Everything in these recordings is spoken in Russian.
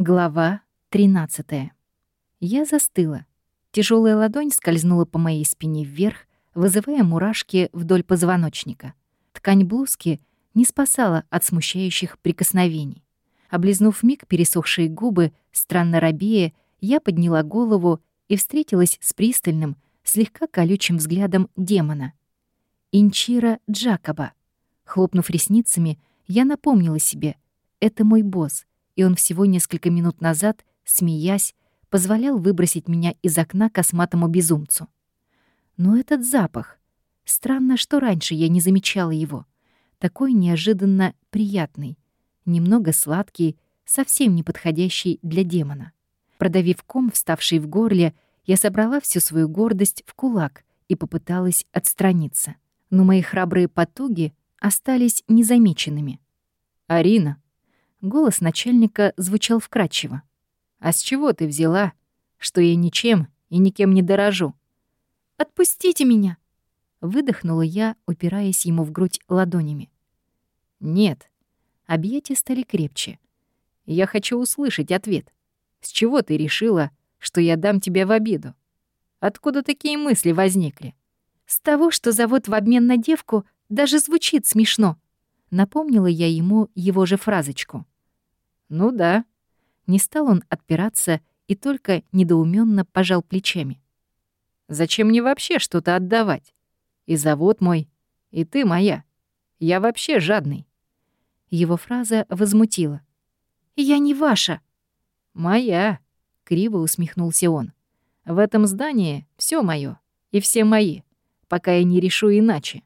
Глава 13. Я застыла. Тяжелая ладонь скользнула по моей спине вверх, вызывая мурашки вдоль позвоночника. Ткань блузки не спасала от смущающих прикосновений. Облизнув миг пересохшие губы, странно робея, я подняла голову и встретилась с пристальным, слегка колючим взглядом демона. Инчира Джакоба. Хлопнув ресницами, я напомнила себе — это мой босс, и он всего несколько минут назад, смеясь, позволял выбросить меня из окна косматому безумцу. Но этот запах... Странно, что раньше я не замечала его. Такой неожиданно приятный, немного сладкий, совсем не подходящий для демона. Продавив ком, вставший в горле, я собрала всю свою гордость в кулак и попыталась отстраниться. Но мои храбрые потуги остались незамеченными. «Арина!» Голос начальника звучал вкрадчиво. «А с чего ты взяла, что я ничем и никем не дорожу?» «Отпустите меня!» Выдохнула я, упираясь ему в грудь ладонями. «Нет». Объятия стали крепче. «Я хочу услышать ответ. С чего ты решила, что я дам тебя в обиду? Откуда такие мысли возникли?» «С того, что завод в обмен на девку даже звучит смешно», Напомнила я ему его же фразочку. «Ну да». Не стал он отпираться и только недоуменно пожал плечами. «Зачем мне вообще что-то отдавать? И завод мой, и ты моя. Я вообще жадный». Его фраза возмутила. «Я не ваша». «Моя», — криво усмехнулся он. «В этом здании все моё и все мои, пока я не решу иначе.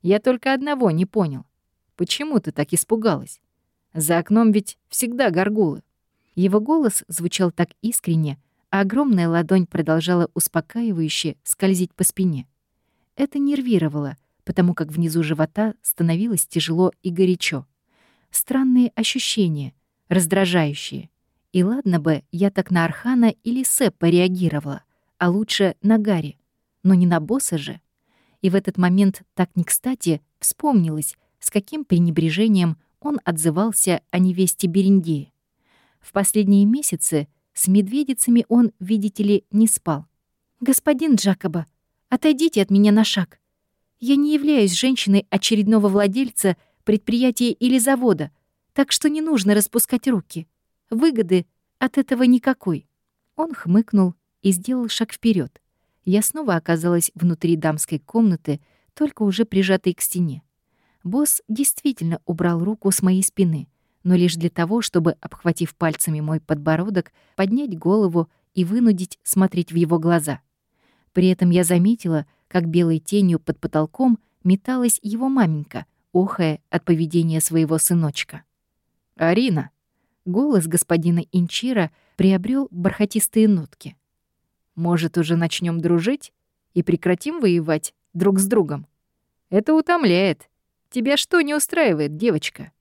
Я только одного не понял. Почему ты так испугалась? За окном ведь всегда горгулы». Его голос звучал так искренне, а огромная ладонь продолжала успокаивающе скользить по спине. Это нервировало, потому как внизу живота становилось тяжело и горячо. Странные ощущения, раздражающие. И ладно бы я так на Архана или Сэпа реагировала, а лучше на Гарри, но не на босса же. И в этот момент так не кстати вспомнилось, с каким пренебрежением он отзывался о невесте Берендея. В последние месяцы с медведицами он, видите ли, не спал. «Господин Джакоба, отойдите от меня на шаг. Я не являюсь женщиной очередного владельца предприятия или завода, так что не нужно распускать руки. Выгоды от этого никакой». Он хмыкнул и сделал шаг вперед. Я снова оказалась внутри дамской комнаты, только уже прижатой к стене. Босс действительно убрал руку с моей спины, но лишь для того, чтобы, обхватив пальцами мой подбородок, поднять голову и вынудить смотреть в его глаза. При этом я заметила, как белой тенью под потолком металась его маменька, охая от поведения своего сыночка. «Арина!» Голос господина Инчира приобрел бархатистые нотки. «Может, уже начнем дружить и прекратим воевать друг с другом? Это утомляет Тебя что не устраивает, девочка?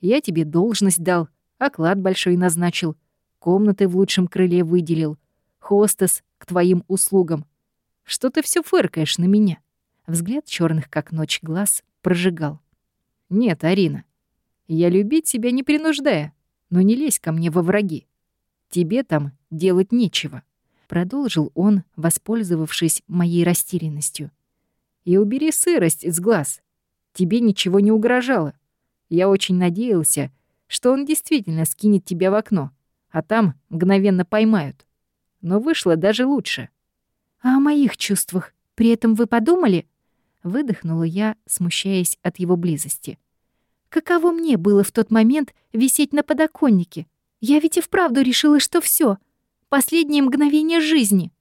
Я тебе должность дал, оклад большой назначил, комнаты в лучшем крыле выделил, хостес к твоим услугам. Что ты все фыркаешь на меня?» Взгляд черных как ночь глаз прожигал. «Нет, Арина, я любить себя не принуждая, но не лезь ко мне во враги. Тебе там делать нечего», — продолжил он, воспользовавшись моей растерянностью. «И убери сырость из глаз тебе ничего не угрожало. Я очень надеялся, что он действительно скинет тебя в окно, а там мгновенно поймают. Но вышло даже лучше. «А о моих чувствах при этом вы подумали?» Выдохнула я, смущаясь от его близости. «Каково мне было в тот момент висеть на подоконнике? Я ведь и вправду решила, что все, Последнее мгновение жизни!»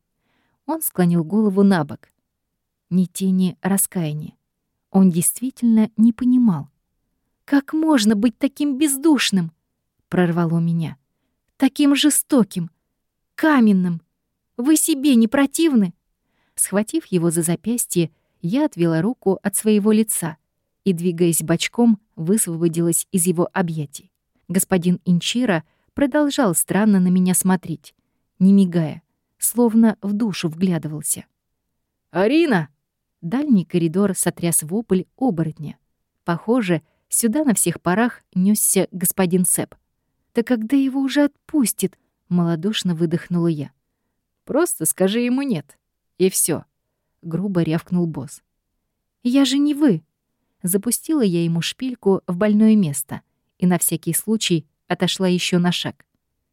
Он склонил голову на бок. Ни тени раскаяния. Он действительно не понимал. «Как можно быть таким бездушным?» — прорвало меня. «Таким жестоким, каменным. Вы себе не противны?» Схватив его за запястье, я отвела руку от своего лица и, двигаясь бочком, высвободилась из его объятий. Господин Инчира продолжал странно на меня смотреть, не мигая, словно в душу вглядывался. «Арина!» Дальний коридор сотряс вопль оборотня. Похоже, сюда на всех парах нёсся господин Сэп. Да когда его уже отпустит? Малодушно выдохнула я. Просто скажи ему нет. И все. грубо рявкнул босс. Я же не вы. Запустила я ему шпильку в больное место и на всякий случай отошла еще на шаг.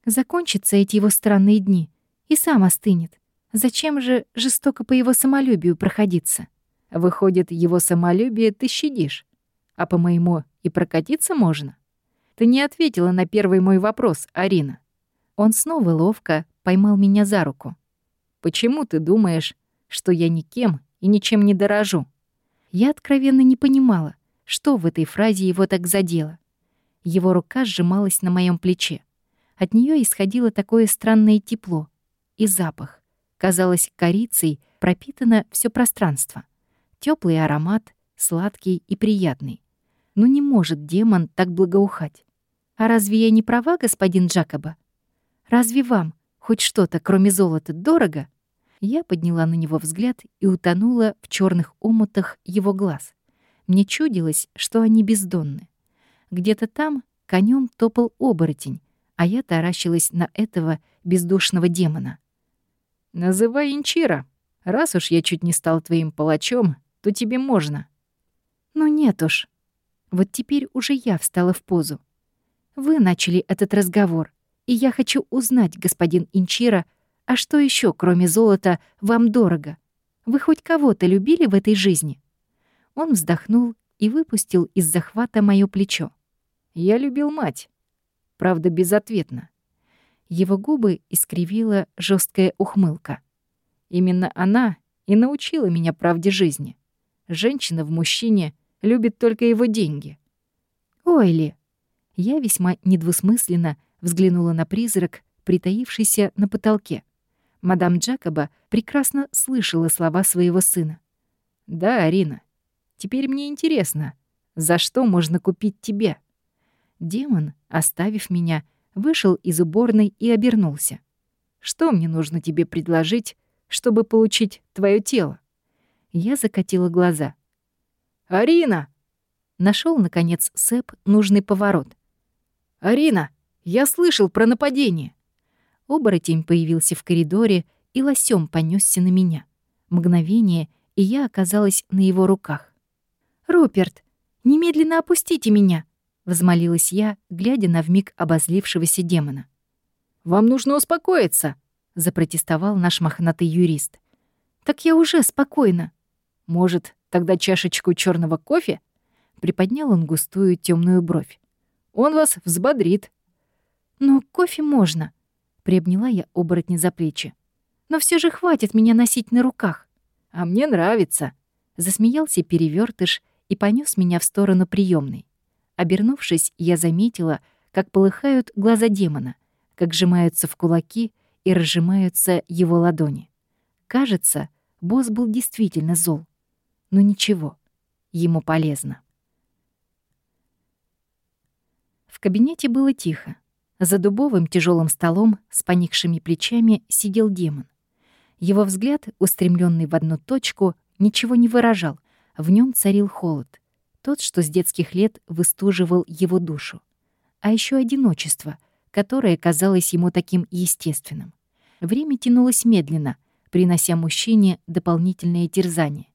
Закончатся эти его странные дни, и сам остынет. Зачем же жестоко по его самолюбию проходиться? Выходит, его самолюбие ты щадишь, а по моему и прокатиться можно? Ты не ответила на первый мой вопрос, Арина. Он снова ловко поймал меня за руку. Почему ты думаешь, что я никем и ничем не дорожу? Я откровенно не понимала, что в этой фразе его так задело. Его рука сжималась на моем плече. От нее исходило такое странное тепло и запах. Казалось, корицей пропитано все пространство. Теплый аромат, сладкий и приятный. Но не может демон так благоухать. А разве я не права, господин Джакоба? Разве вам хоть что-то, кроме золота, дорого? Я подняла на него взгляд и утонула в черных омутах его глаз. Мне чудилось, что они бездонны. Где-то там конем топал оборотень, а я таращилась на этого бездушного демона. «Называй Инчира. Раз уж я чуть не стал твоим палачом, то тебе можно». «Ну нет уж». Вот теперь уже я встала в позу. Вы начали этот разговор, и я хочу узнать, господин Инчира, а что еще, кроме золота, вам дорого? Вы хоть кого-то любили в этой жизни?» Он вздохнул и выпустил из захвата моё плечо. «Я любил мать. Правда, безответно». Его губы искривила жесткая ухмылка. Именно она и научила меня правде жизни. Женщина в мужчине любит только его деньги. «Ой ли!» Я весьма недвусмысленно взглянула на призрак, притаившийся на потолке. Мадам Джакоба прекрасно слышала слова своего сына. «Да, Арина, теперь мне интересно, за что можно купить тебя?» Демон, оставив меня, вышел из уборной и обернулся. «Что мне нужно тебе предложить, чтобы получить твое тело?» Я закатила глаза. «Арина!» Нашел наконец Сэп нужный поворот. «Арина, я слышал про нападение!» Оборотень появился в коридоре и лосем понесся на меня. Мгновение, и я оказалась на его руках. «Руперт, немедленно опустите меня!» — взмолилась я, глядя на вмиг обозлившегося демона. «Вам нужно успокоиться!» — запротестовал наш мохнатый юрист. «Так я уже спокойна». «Может, тогда чашечку черного кофе?» Приподнял он густую темную бровь. «Он вас взбодрит». «Но кофе можно», Приобняла я оборотня за плечи. «Но все же хватит меня носить на руках». «А мне нравится», — засмеялся перевертыш и понес меня в сторону приемной. Обернувшись, я заметила, как полыхают глаза демона, как сжимаются в кулаки и разжимаются его ладони. Кажется, босс был действительно зол. Но ничего, ему полезно. В кабинете было тихо. За дубовым тяжелым столом с поникшими плечами сидел демон. Его взгляд, устремленный в одну точку, ничего не выражал, в нем царил холод, тот, что с детских лет выстуживал его душу. А еще одиночество, которое казалось ему таким естественным. Время тянулось медленно, принося мужчине дополнительное терзание.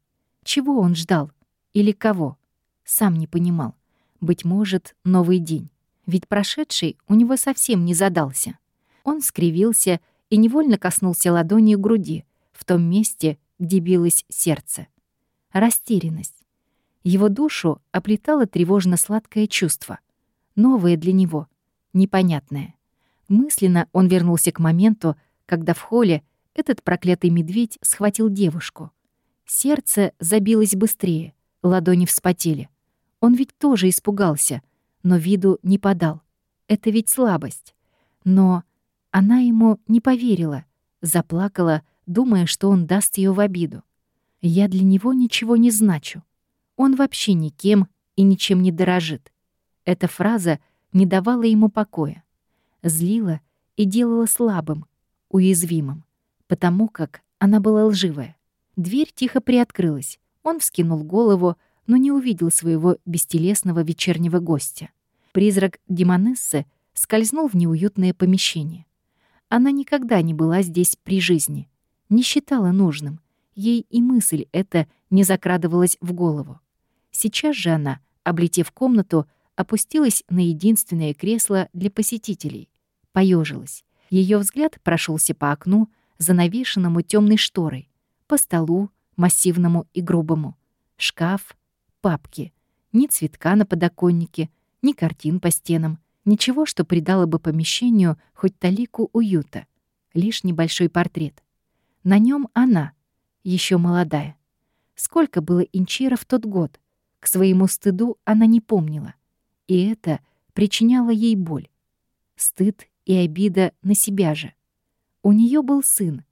Чего он ждал? Или кого? Сам не понимал. Быть может, новый день ведь прошедший у него совсем не задался. Он скривился и невольно коснулся ладонью груди, в том месте, где билось сердце. Растерянность. Его душу оплетало тревожно-сладкое чувство. Новое для него, непонятное. Мысленно он вернулся к моменту, когда в холле этот проклятый медведь схватил девушку. Сердце забилось быстрее, ладони вспотели. Он ведь тоже испугался — но виду не подал. Это ведь слабость. Но она ему не поверила, заплакала, думая, что он даст ее в обиду. Я для него ничего не значу. Он вообще никем и ничем не дорожит. Эта фраза не давала ему покоя. Злила и делала слабым, уязвимым, потому как она была лживая. Дверь тихо приоткрылась. Он вскинул голову, но не увидел своего бестелесного вечернего гостя. Призрак Демонессы скользнул в неуютное помещение. Она никогда не была здесь при жизни, не считала нужным. Ей и мысль эта не закрадывалась в голову. Сейчас же она, облетев комнату, опустилась на единственное кресло для посетителей, поежилась. Ее взгляд прошелся по окну, занавешенному темной шторой, по столу, массивному и грубому. Шкаф, папки. Ни цветка на подоконнике, ни картин по стенам. Ничего, что придало бы помещению хоть талику уюта. Лишь небольшой портрет. На нем она, еще молодая. Сколько было инчира в тот год? К своему стыду она не помнила. И это причиняло ей боль. Стыд и обида на себя же. У нее был сын,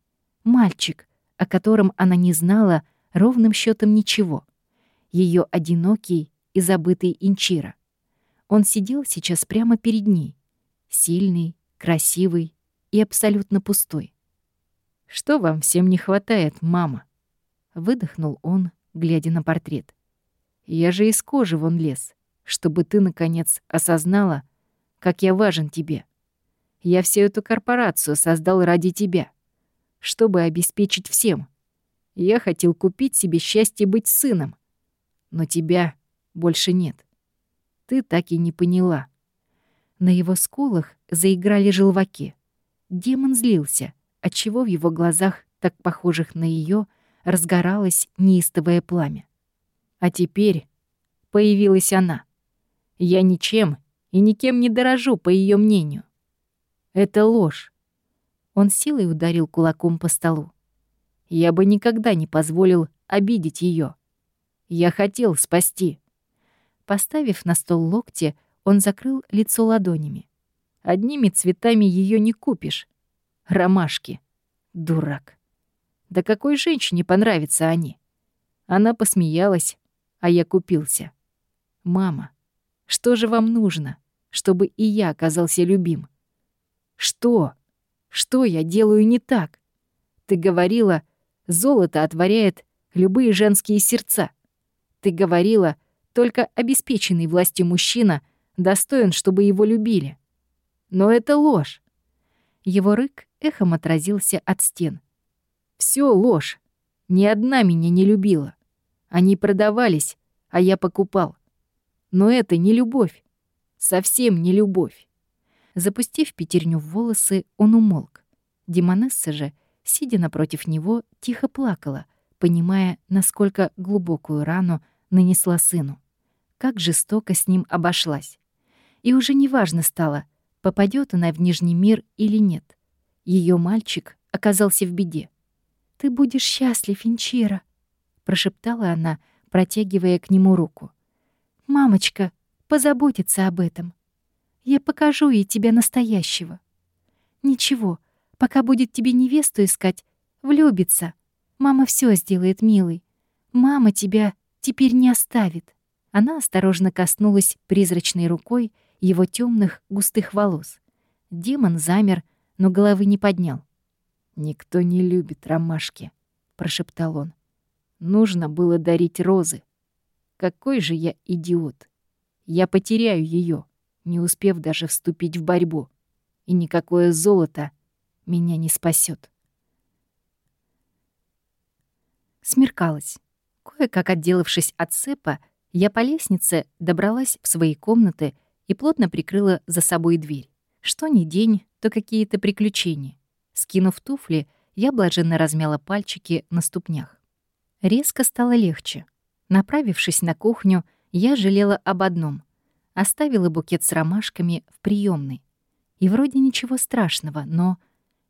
мальчик, о котором она не знала ровным счетом ничего. Ее одинокий и забытый Инчира. Он сидел сейчас прямо перед ней, сильный, красивый и абсолютно пустой. «Что вам всем не хватает, мама?» — выдохнул он, глядя на портрет. «Я же из кожи вон лез, чтобы ты, наконец, осознала, как я важен тебе. Я всю эту корпорацию создал ради тебя, чтобы обеспечить всем. Я хотел купить себе счастье быть сыном, но тебя больше нет. Ты так и не поняла. На его скулах заиграли желваки. Демон злился, отчего в его глазах, так похожих на ее, разгоралось неистовое пламя. А теперь появилась она. Я ничем и никем не дорожу, по ее мнению. Это ложь. Он силой ударил кулаком по столу. Я бы никогда не позволил обидеть ее. Я хотел спасти. Поставив на стол локти, он закрыл лицо ладонями. Одними цветами ее не купишь. Ромашки. Дурак. Да какой женщине понравятся они? Она посмеялась, а я купился. Мама, что же вам нужно, чтобы и я оказался любим? Что? Что я делаю не так? Ты говорила, золото отворяет любые женские сердца. Ты говорила, только обеспеченный властью мужчина достоин, чтобы его любили. Но это ложь. Его рык эхом отразился от стен. Все ложь. Ни одна меня не любила. Они продавались, а я покупал. Но это не любовь. Совсем не любовь. Запустив пятерню в волосы, он умолк. Демонесса же, сидя напротив него, тихо плакала, понимая, насколько глубокую рану нанесла сыну как жестоко с ним обошлась. И уже неважно стало, попадет она в Нижний мир или нет. Ее мальчик оказался в беде. «Ты будешь счастлив, Инчира», — прошептала она, протягивая к нему руку. «Мамочка позаботится об этом. Я покажу ей тебя настоящего. Ничего, пока будет тебе невесту искать, влюбится. Мама все сделает, милый. Мама тебя теперь не оставит». Она осторожно коснулась призрачной рукой его темных густых волос. Демон замер, но головы не поднял. «Никто не любит ромашки», — прошептал он. «Нужно было дарить розы. Какой же я идиот! Я потеряю ее, не успев даже вступить в борьбу, и никакое золото меня не спасет. Смеркалось. Кое-как отделавшись от цепа, я по лестнице добралась в свои комнаты и плотно прикрыла за собой дверь. Что ни день, то какие-то приключения. Скинув туфли, я блаженно размяла пальчики на ступнях. Резко стало легче. Направившись на кухню, я жалела об одном. Оставила букет с ромашками в приемной. И вроде ничего страшного, но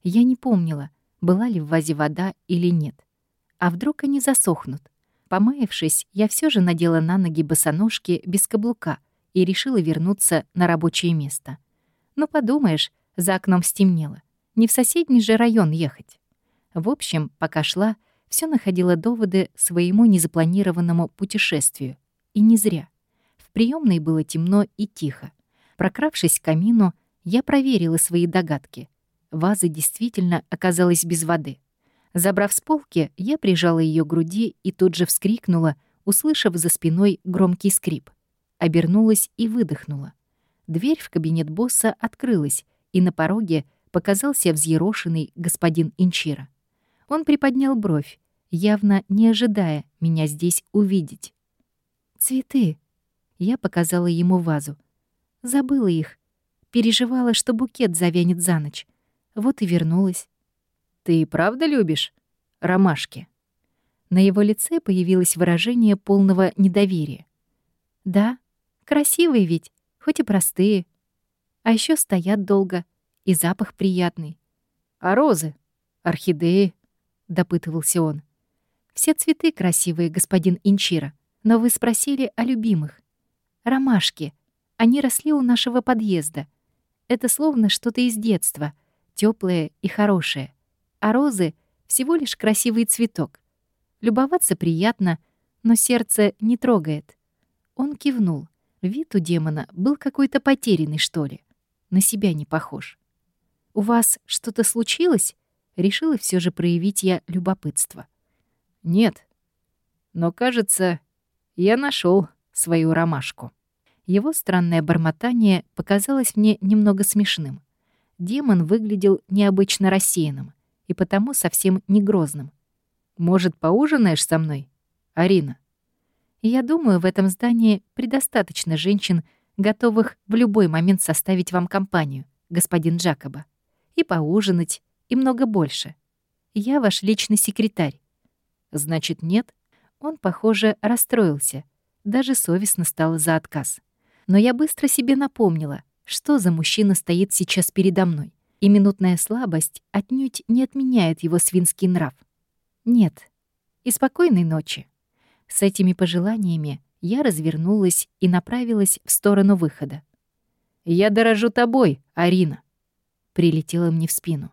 я не помнила, была ли в вазе вода или нет. А вдруг они засохнут? Помаявшись, я все же надела на ноги босоножки без каблука и решила вернуться на рабочее место. Ну, подумаешь, за окном стемнело. Не в соседний же район ехать. В общем, пока шла, все находила доводы своему незапланированному путешествию. И не зря. Приемной было темно и тихо. Прокравшись к камину, я проверила свои догадки. Ваза действительно оказалась без воды. Забрав с полки, я прижала ее к груди и тут же вскрикнула, услышав за спиной громкий скрип. Обернулась и выдохнула. Дверь в кабинет босса открылась, и на пороге показался взъерошенный господин Инчира. Он приподнял бровь, явно не ожидая меня здесь увидеть. «Цветы!» Я показала ему вазу. Забыла их. Переживала, что букет завянет за ночь. Вот и вернулась. «Ты и правда любишь ромашки?» На его лице появилось выражение полного недоверия. «Да, красивые ведь, хоть и простые. А еще стоят долго, и запах приятный. А розы? Орхидеи?» — допытывался он. «Все цветы красивые, господин Инчира, но вы спросили о любимых. Ромашки. Они росли у нашего подъезда. Это словно что-то из детства, теплое и хорошее. А розы — всего лишь красивый цветок. Любоваться приятно, но сердце не трогает». Он кивнул. Вид у демона был какой-то потерянный, что ли. На себя не похож. «У вас что-то случилось?» Решила все же проявить я любопытство. «Нет. Но, кажется, я нашел свою ромашку». Его странное бормотание показалось мне немного смешным. Демон выглядел необычно рассеянным и потому совсем не грозным. «Может, поужинаешь со мной, Арина?» Я думаю, в этом здании предостаточно женщин, готовых в любой момент составить вам компанию, господин Джакоба. И поужинать, и много больше. Я ваш личный секретарь. Значит, нет? Он, похоже, расстроился. Даже совестно стало за отказ. Но я быстро себе напомнила, что за мужчина стоит сейчас передо мной. И минутная слабость отнюдь не отменяет его свинский нрав. Нет. И спокойной ночи. С этими пожеланиями я развернулась и направилась в сторону выхода. «Я дорожу тобой, Арина», — прилетела мне в спину.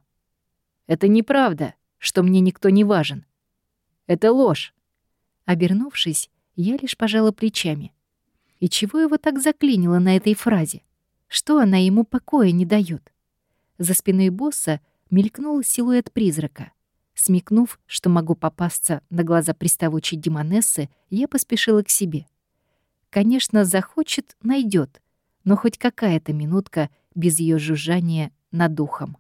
«Это неправда, что мне никто не важен. Это ложь». Обернувшись, я лишь пожала плечами. И чего его так заклинило на этой фразе? Что она ему покоя не дает? За спиной босса мелькнул силуэт призрака — Смекнув, что могу попасться на глаза приставучей демонессы, я поспешила к себе. Конечно, захочет — найдет, но хоть какая-то минутка без ее жужжания над духом.